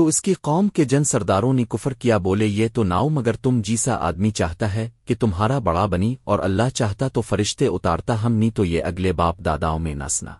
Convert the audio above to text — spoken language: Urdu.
تو اس کی قوم کے جن سرداروں نے کفر کیا، بولے، یہ تو ناؤ، مگر تم جیسا آدمی چاہتا ہے کہ تمہارا بڑا بنی اور اللہ چاہتا تو فرشتے اتارتا، ہم نہیں تو یہ اگلے باپ داداؤں میں نسنا